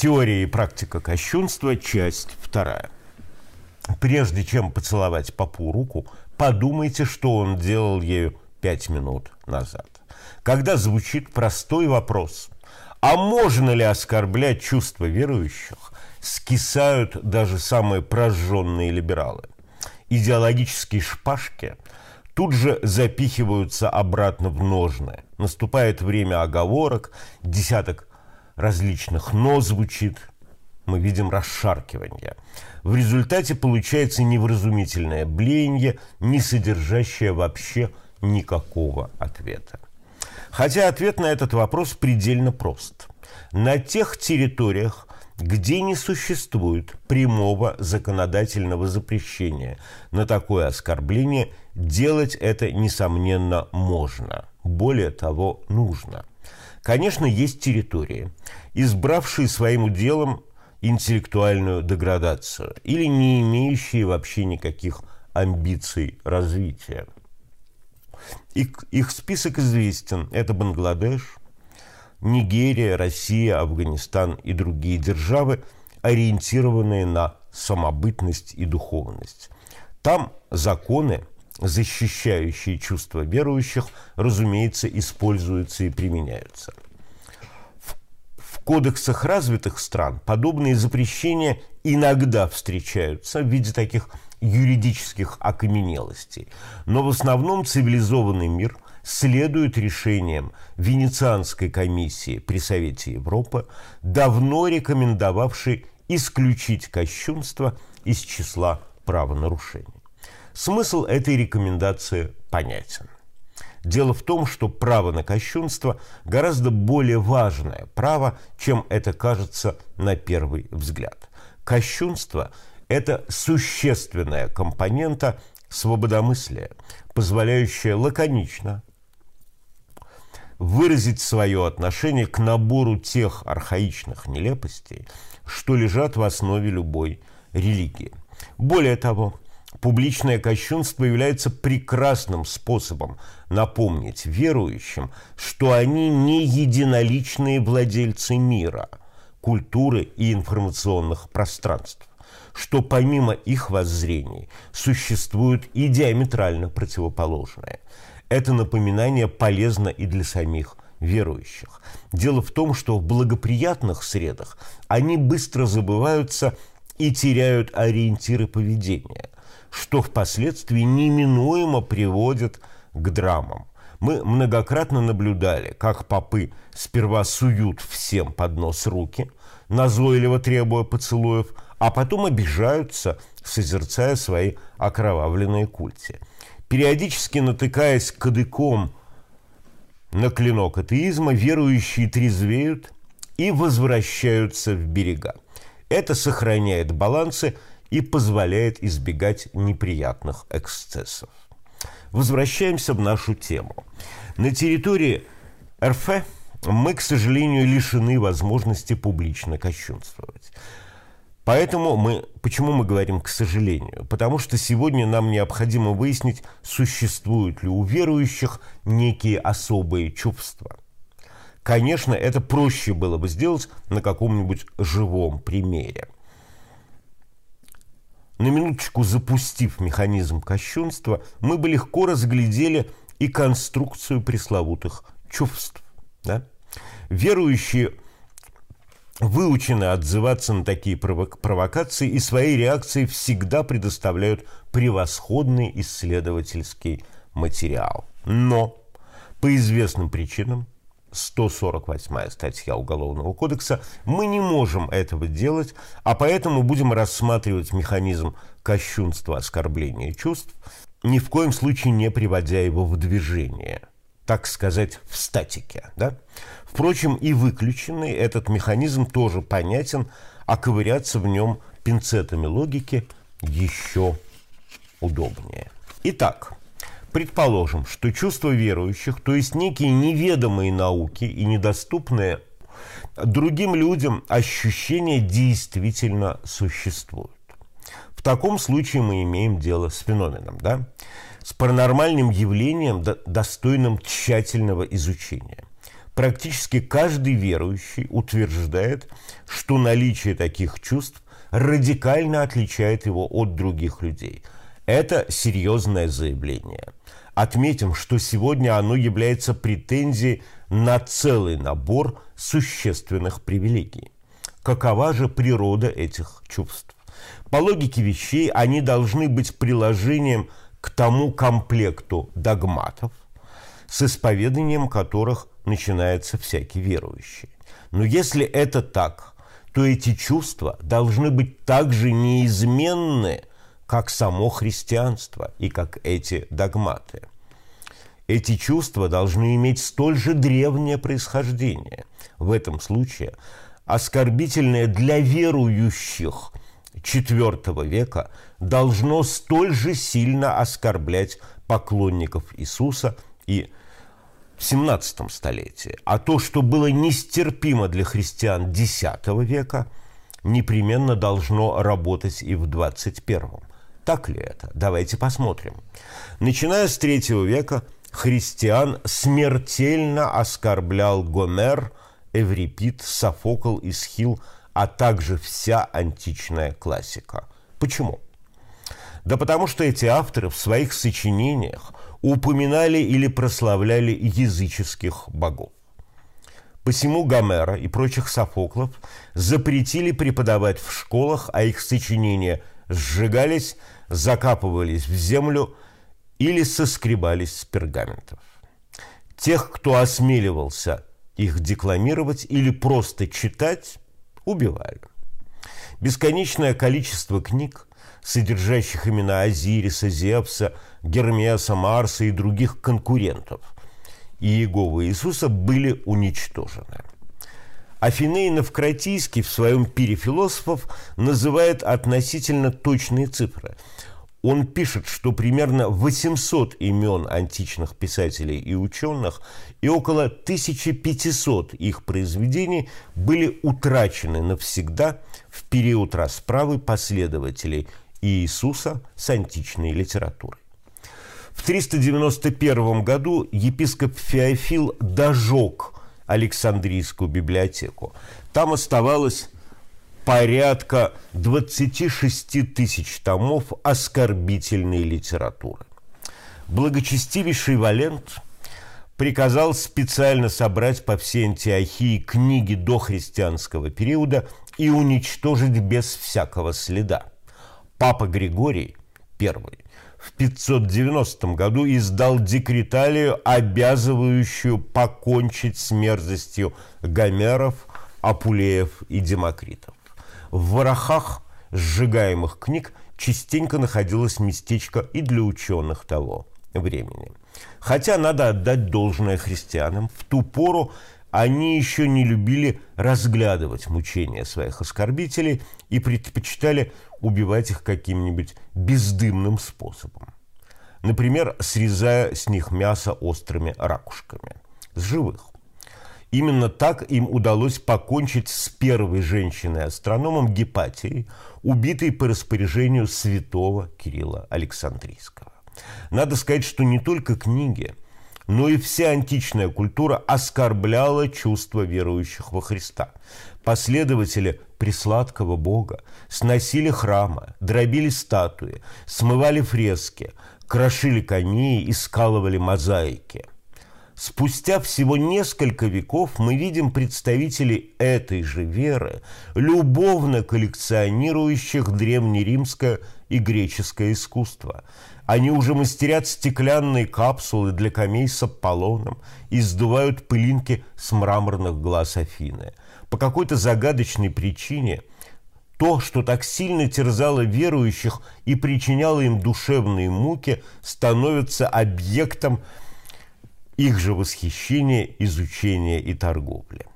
Теория и практика кощунства, часть вторая. Прежде чем поцеловать папу руку, подумайте, что он делал ею пять минут назад. Когда звучит простой вопрос, а можно ли оскорблять чувства верующих, скисают даже самые прожженные либералы. Идеологические шпажки тут же запихиваются обратно в ножны. Наступает время оговорок, десяток различных «но» звучит, мы видим расшаркивание. В результате получается невразумительное блеяние, не содержащее вообще никакого ответа. Хотя ответ на этот вопрос предельно прост. На тех территориях, где не существует прямого законодательного запрещения на такое оскорбление, делать это, несомненно, можно. Более того, нужно. Конечно, есть территории, избравшие своим уделом интеллектуальную деградацию или не имеющие вообще никаких амбиций развития. Их, их список известен. Это Бангладеш, Нигерия, Россия, Афганистан и другие державы, ориентированные на самобытность и духовность. Там законы, защищающие чувства верующих, разумеется, используются и применяются. В, в кодексах развитых стран подобные запрещения иногда встречаются в виде таких юридических окаменелостей. Но в основном цивилизованный мир следует решениям Венецианской комиссии при Совете Европы, давно рекомендовавшей исключить кощунство из числа правонарушений. Смысл этой рекомендации понятен. Дело в том, что право на кощунство гораздо более важное право, чем это кажется на первый взгляд. Кощунство – это существенная компонента свободомыслия, позволяющая лаконично выразить свое отношение к набору тех архаичных нелепостей, что лежат в основе любой религии. Более того, публичное кощунство является прекрасным способом напомнить верующим, что они не единоличные владельцы мира, культуры и информационных пространств что помимо их воззрений существуют и диаметрально противоположные. Это напоминание полезно и для самих верующих. Дело в том, что в благоприятных средах они быстро забываются и теряют ориентиры поведения, что впоследствии неминуемо приводит к драмам. Мы многократно наблюдали, как попы сперва суют всем под нос руки, назойливо требуя поцелуев, а потом обижаются, созерцая свои окровавленные культи. Периодически натыкаясь кадыком на клинок атеизма, верующие трезвеют и возвращаются в берега. Это сохраняет балансы и позволяет избегать неприятных эксцессов. Возвращаемся в нашу тему. На территории РФ мы, к сожалению, лишены возможности публично кощунствовать. Поэтому мы, почему мы говорим «к сожалению»? Потому что сегодня нам необходимо выяснить, существуют ли у верующих некие особые чувства. Конечно, это проще было бы сделать на каком-нибудь живом примере. На минуточку запустив механизм кощунства, мы бы легко разглядели и конструкцию пресловутых чувств. Да? Верующие выучены отзываться на такие провокации и свои реакции всегда предоставляют превосходный исследовательский материал. Но по известным причинам 148 статья Уголовного кодекса, мы не можем этого делать, а поэтому будем рассматривать механизм кощунства оскорбления чувств, ни в коем случае не приводя его в движение, так сказать, в статике. Да? Впрочем, и выключенный этот механизм тоже понятен, а ковыряться в нем пинцетами логики еще удобнее. Итак, предположим, что чувства верующих, то есть некие неведомые науки и недоступные другим людям ощущения действительно существуют. В таком случае мы имеем дело с феноменом, да? с паранормальным явлением, достойным тщательного изучения. Практически каждый верующий утверждает, что наличие таких чувств радикально отличает его от других людей. Это серьезное заявление. Отметим, что сегодня оно является претензией на целый набор существенных привилегий. Какова же природа этих чувств? По логике вещей они должны быть приложением к тому комплекту догматов, с исповеданием которых начинается всякий верующий. Но если это так, то эти чувства должны быть также неизменны, как само христианство и как эти догматы. Эти чувства должны иметь столь же древнее происхождение. В этом случае оскорбительное для верующих IV века должно столь же сильно оскорблять поклонников Иисуса и в 17 столетии. А то, что было нестерпимо для христиан X века, непременно должно работать и в 21. Так ли это? Давайте посмотрим. Начиная с III века христиан смертельно оскорблял Гомер, Эврипид, Софокл, Исхил, а также вся античная классика. Почему? Да потому что эти авторы в своих сочинениях упоминали или прославляли языческих богов. Посему Гомера и прочих Софоклов запретили преподавать в школах, а их сочинения сжигались, закапывались в землю или соскребались с пергаментов. Тех, кто осмеливался их декламировать или просто читать, убивали. Бесконечное количество книг, содержащих имена Азириса, Зевса, Гермеса, Марса и других конкурентов Иеговы Иисуса были уничтожены. Афиней Навкратийский в своем пире философов называет относительно точные цифры. Он пишет, что примерно 800 имен античных писателей и ученых и около 1500 их произведений были утрачены навсегда в период расправы последователей Иисуса с античной литературой. В 391 году епископ Феофил дожег Александрийскую библиотеку. Там оставалось порядка 26 тысяч томов оскорбительной литературы. Благочестивейший Валент приказал специально собрать по всей Антиохии книги дохристианского периода и уничтожить без всякого следа. Папа Григорий I в 590 году издал декреталию, обязывающую покончить с мерзостью Гомеров, Апулеев и Демокритов. В ворохах сжигаемых книг частенько находилось местечко и для ученых того времени. Хотя надо отдать должное христианам, в ту пору они еще не любили разглядывать мучения своих оскорбителей и предпочитали убивать их каким-нибудь бездымным способом. Например, срезая с них мясо острыми ракушками. С живых. Именно так им удалось покончить с первой женщиной-астрономом Гепатией, убитой по распоряжению святого Кирилла Александрийского. Надо сказать, что не только книги, но и вся античная культура оскорбляла чувства верующих во Христа. Последователи присладкого Бога сносили храмы, дробили статуи, смывали фрески, крошили коней и скалывали мозаики – Спустя всего несколько веков мы видим представителей этой же веры, любовно коллекционирующих древнеримское и греческое искусство. Они уже мастерят стеклянные капсулы для камей с Аполлоном и сдувают пылинки с мраморных глаз Афины. По какой-то загадочной причине то, что так сильно терзало верующих и причиняло им душевные муки, становится объектом их же восхищение, изучение и торговля.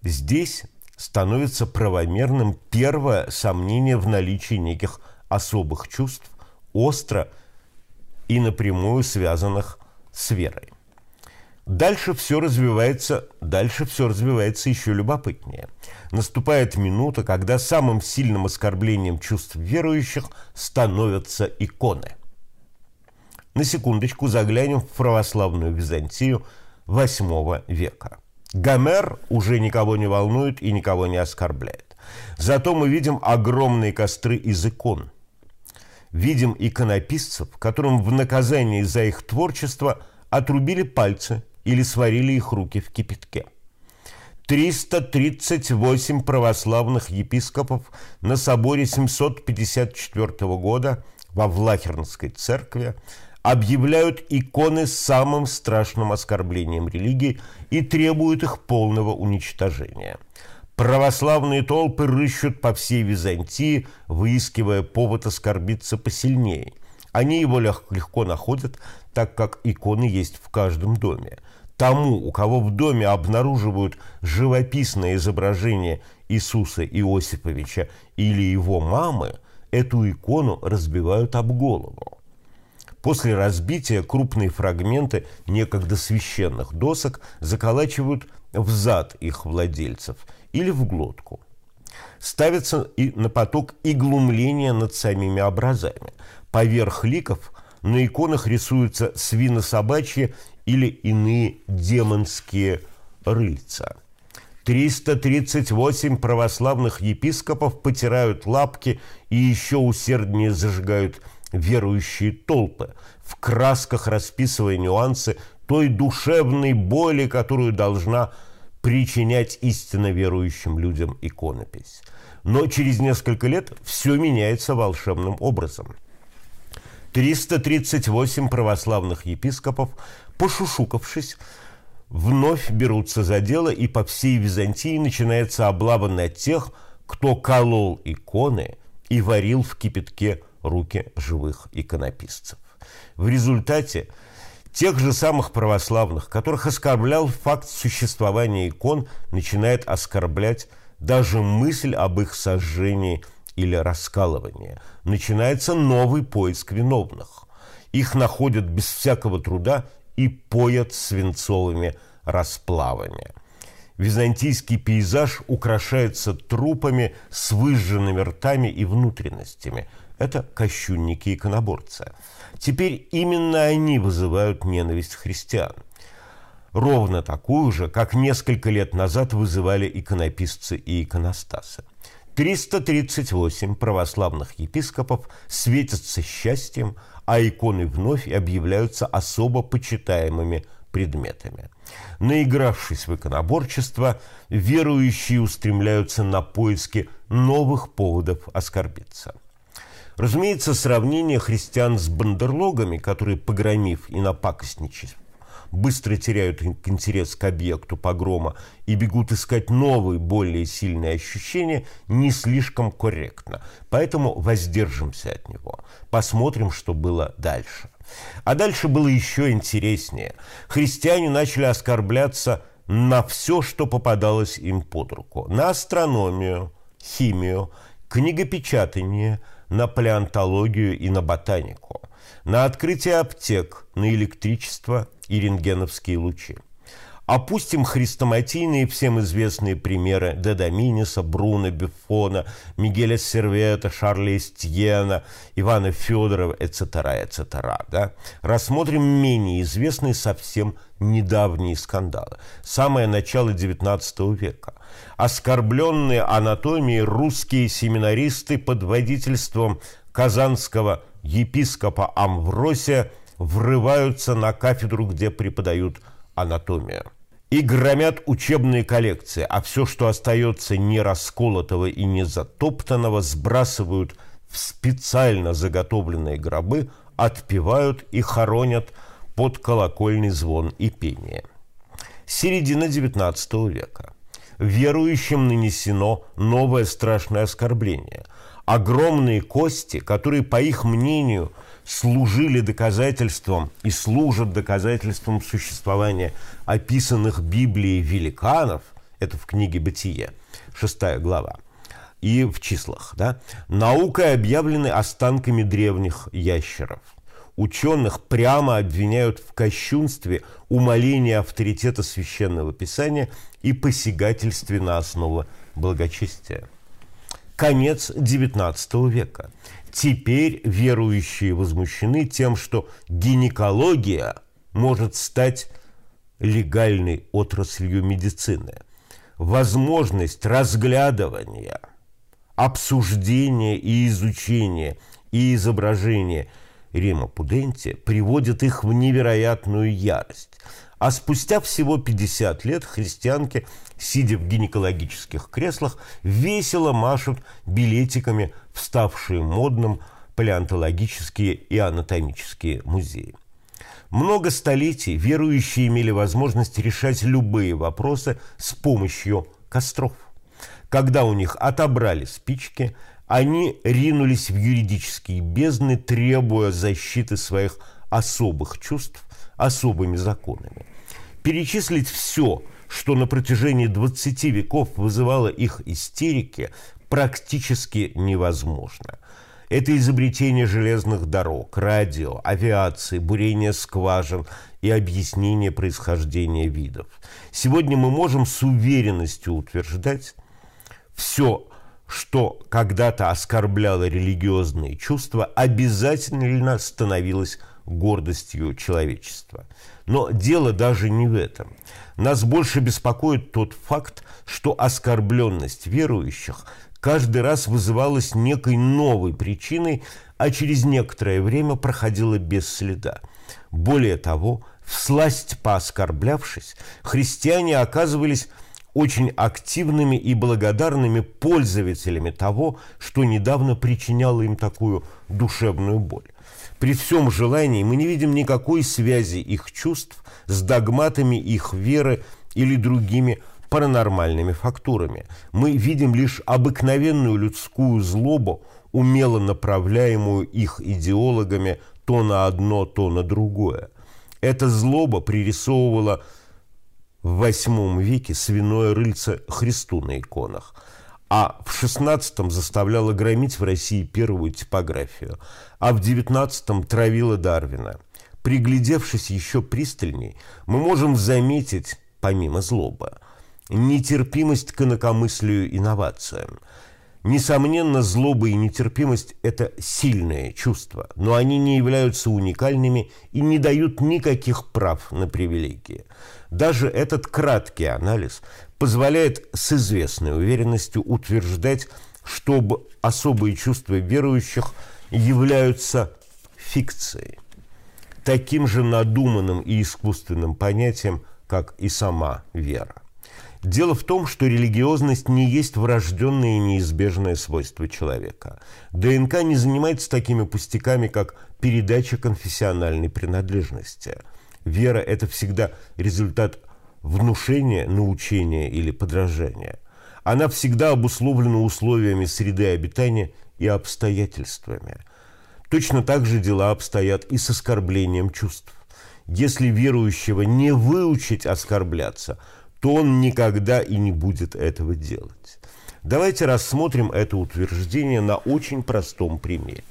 Здесь становится правомерным первое сомнение в наличии неких особых чувств, остро и напрямую связанных с верой. Дальше все развивается, дальше все развивается еще любопытнее. Наступает минута, когда самым сильным оскорблением чувств верующих становятся иконы – на секундочку заглянем в православную Византию VIII века. Гомер уже никого не волнует и никого не оскорбляет. Зато мы видим огромные костры из икон. Видим иконописцев, которым в наказании за их творчество отрубили пальцы или сварили их руки в кипятке. 338 православных епископов на соборе 754 года во Влахернской церкви объявляют иконы самым страшным оскорблением религии и требуют их полного уничтожения. Православные толпы рыщут по всей Византии, выискивая повод оскорбиться посильнее. Они его легко находят, так как иконы есть в каждом доме. Тому, у кого в доме обнаруживают живописное изображение Иисуса Иосифовича или его мамы, эту икону разбивают об голову. После разбития крупные фрагменты некогда священных досок заколачивают в зад их владельцев или в глотку. Ставится и на поток и глумление над самими образами. Поверх ликов на иконах рисуются свинособачьи или иные демонские рыльца. 338 православных епископов потирают лапки и еще усерднее зажигают верующие толпы, в красках расписывая нюансы той душевной боли, которую должна причинять истинно верующим людям иконопись. Но через несколько лет все меняется волшебным образом. 338 православных епископов, пошушукавшись, вновь берутся за дело, и по всей Византии начинается облава на тех, кто колол иконы и варил в кипятке руки живых иконописцев. В результате тех же самых православных, которых оскорблял факт существования икон, начинает оскорблять даже мысль об их сожжении или раскалывании. Начинается новый поиск виновных. Их находят без всякого труда и поят свинцовыми расплавами. Византийский пейзаж украшается трупами с выжженными ртами и внутренностями – это кощунники и иконоборцы. Теперь именно они вызывают ненависть христиан. Ровно такую же, как несколько лет назад вызывали иконописцы и иконостасы. 338 православных епископов светятся счастьем, а иконы вновь объявляются особо почитаемыми предметами. Наигравшись в иконоборчество, верующие устремляются на поиски новых поводов оскорбиться – Разумеется, сравнение христиан с бандерлогами, которые, погромив и напакостничав, быстро теряют интерес к объекту погрома и бегут искать новые, более сильные ощущения, не слишком корректно. Поэтому воздержимся от него. Посмотрим, что было дальше. А дальше было еще интереснее. Христиане начали оскорбляться на все, что попадалось им под руку. На астрономию, химию, книгопечатание – на палеонтологию и на ботанику, на открытие аптек, на электричество и рентгеновские лучи. Опустим хрестоматийные всем известные примеры Дедоминиса, Бруно, Бефона, Мигеля Сервета, Шарля Эстьена, Ивана Федорова, etc., etc. Да? Рассмотрим менее известные совсем недавние скандалы. Самое начало XIX века. Оскорбленные анатомией русские семинаристы под водительством казанского епископа Амвросия врываются на кафедру, где преподают анатомию. И громят учебные коллекции, а все, что остается не расколотого и не затоптанного, сбрасывают в специально заготовленные гробы, отпевают и хоронят под колокольный звон и пение. Середина XIX века. Верующим нанесено новое страшное оскорбление. Огромные кости, которые, по их мнению, служили доказательством и служат доказательством существования описанных Библией великанов, это в книге «Бытие», шестая глава, и в числах, да, наукой объявлены останками древних ящеров. Ученых прямо обвиняют в кощунстве, умолении авторитета священного писания и посягательстве на основу благочестия. Конец XIX века. Теперь верующие возмущены тем, что гинекология может стать легальной отраслью медицины. Возможность разглядывания обсуждение и изучение и изображение Рима Пуденти приводят их в невероятную ярость. А спустя всего 50 лет христианки, сидя в гинекологических креслах, весело машут билетиками вставшие модным палеонтологические и анатомические музеи. Много столетий верующие имели возможность решать любые вопросы с помощью костров. Когда у них отобрали спички, они ринулись в юридические бездны, требуя защиты своих особых чувств особыми законами. Перечислить все, что на протяжении 20 веков вызывало их истерики, практически невозможно. Это изобретение железных дорог, радио, авиации, бурение скважин и объяснение происхождения видов. Сегодня мы можем с уверенностью утверждать, все, что когда-то оскорбляло религиозные чувства, обязательно становилось гордостью человечества. Но дело даже не в этом. Нас больше беспокоит тот факт, что оскорбленность верующих каждый раз вызывалась некой новой причиной, а через некоторое время проходила без следа. Более того, всласть пооскорблявшись, христиане оказывались очень активными и благодарными пользователями того, что недавно причиняло им такую душевную боль. При всем желании мы не видим никакой связи их чувств с догматами их веры или другими паранормальными фактурами. Мы видим лишь обыкновенную людскую злобу, умело направляемую их идеологами то на одно, то на другое. Эта злоба пририсовывала в VIII веке свиное рыльце Христу на иконах, а в XVI заставляла громить в России первую типографию, а в XIX травила Дарвина. Приглядевшись еще пристальней, мы можем заметить, помимо злобы, нетерпимость к инакомыслию инновациям – Несомненно, злоба и нетерпимость – это сильные чувства, но они не являются уникальными и не дают никаких прав на привилегии. Даже этот краткий анализ позволяет с известной уверенностью утверждать, что особые чувства верующих являются фикцией, таким же надуманным и искусственным понятием, как и сама вера. Дело в том, что религиозность не есть врожденное и неизбежное свойство человека. ДНК не занимается такими пустяками, как передача конфессиональной принадлежности. Вера – это всегда результат внушения, научения или подражания. Она всегда обусловлена условиями среды обитания и обстоятельствами. Точно так же дела обстоят и с оскорблением чувств. Если верующего не выучить оскорбляться – то он никогда и не будет этого делать. Давайте рассмотрим это утверждение на очень простом примере.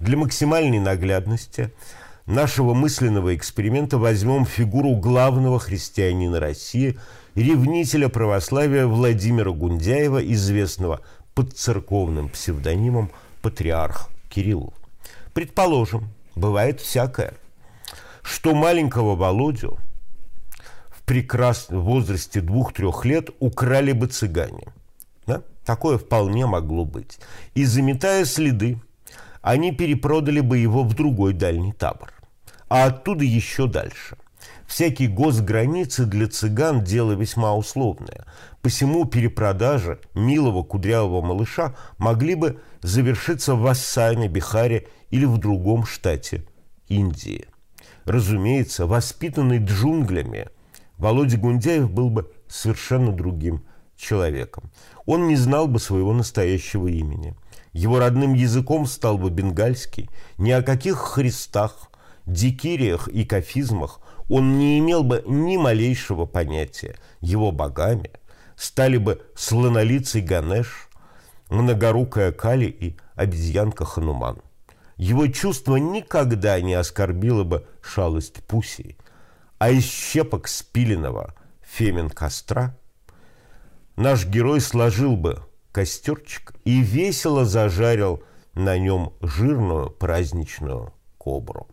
Для максимальной наглядности нашего мысленного эксперимента возьмем фигуру главного христианина России, ревнителя православия Владимира Гундяева, известного под церковным псевдонимом Патриарх Кирилл. Предположим, бывает всякое, что маленького Володю – прекрасном возрасте двух-трех лет украли бы цыгане. Да? Такое вполне могло быть. И заметая следы, они перепродали бы его в другой дальний табор. А оттуда еще дальше. Всякие госграницы для цыган – дело весьма условное. Посему перепродажа милого кудрявого малыша могли бы завершиться в Ассаме, Бихаре или в другом штате Индии. Разумеется, воспитанный джунглями – Володя Гундяев был бы совершенно другим человеком. Он не знал бы своего настоящего имени. Его родным языком стал бы бенгальский. Ни о каких христах, дикириях и кафизмах он не имел бы ни малейшего понятия. Его богами стали бы слонолицый Ганеш, многорукая Кали и обезьянка Хануман. Его чувство никогда не оскорбило бы шалость Пуси – а из щепок спиленного фемен костра наш герой сложил бы костерчик и весело зажарил на нем жирную праздничную кобру.